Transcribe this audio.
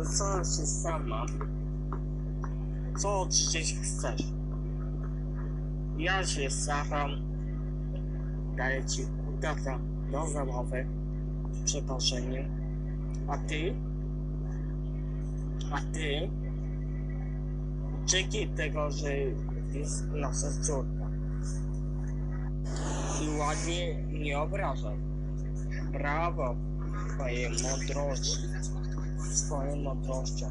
To co się sama? Co dzisiaj chcesz? Ja się staram. Daję ci udawa do zabawy. Przeproszenie. A ty? A ty? Dzięki tego, że jest nasza córka. I ładnie nie obrażaj. Brawo twojej mądrości. swoim odnościom